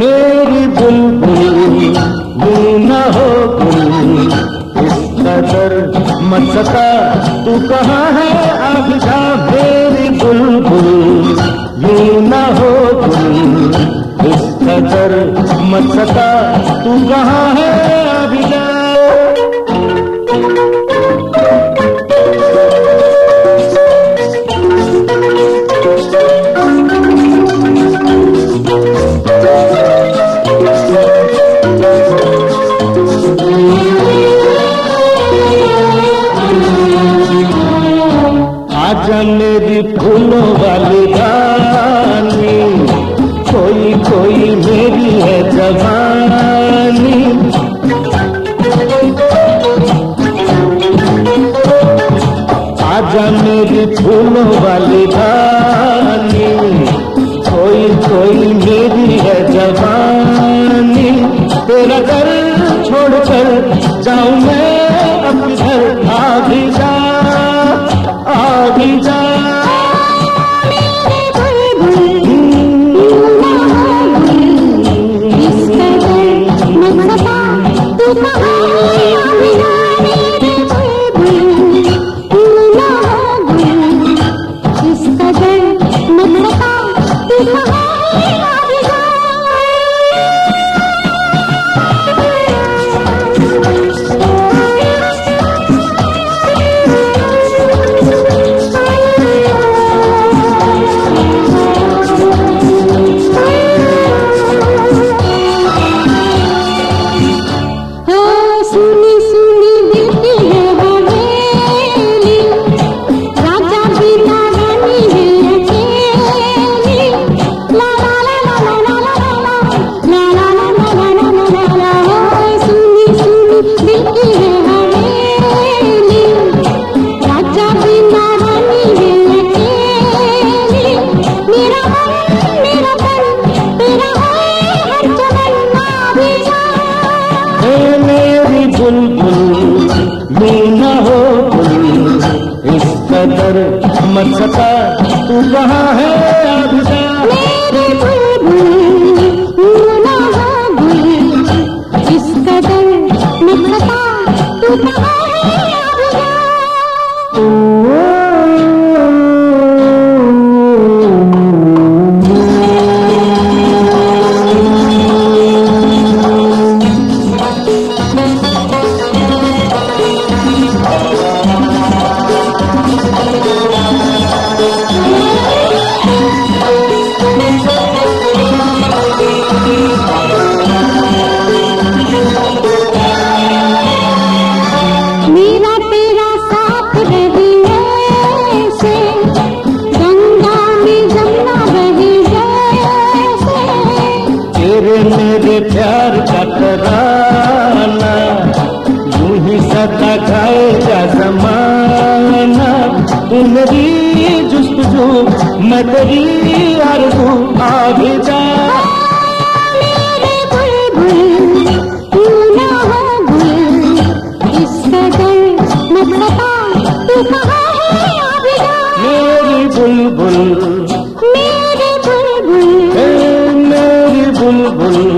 मेरी बुलबुल यूँ न हो इस कदर मत सता तू कहाँ है? जा मेरी बुलबुल यूँ न हो गुल इस कदर मत सता तू कहाँ है? रानी कोई कोई मेरी है जवानी। आजा मेरी फूलों वाली रानी कोई कोई मेरी है जवानी। तेरा घर छोड़कर जाऊँ मैं अपने घर आ भी जा कदर मत सता तू कहाँ है? मेरे प्यार का तराना यूँ ही सता खाएगा जमाना री मेरी जुस्तजू मैं तेरी आरज़ू आगे जा मेरी बुलबुल बुल, बुल।